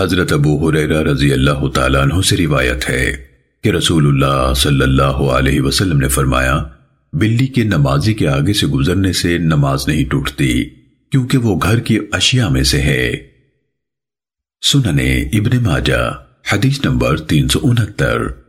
حضرت ابو حریرہ رضی اللہ تعالیٰ عنہ سے روایت ہے کہ رسول اللہ صلی اللہ علیہ وسلم نے فرمایا، بلی کے نمازی کے آگے سے گزرنے سے نماز نہیں ٹوٹتی، کیونکہ وہ گھر کی اشیاء میں سے ہے۔ سننے ابن ماجہ، حدیث نمبر تین سو انہتر۔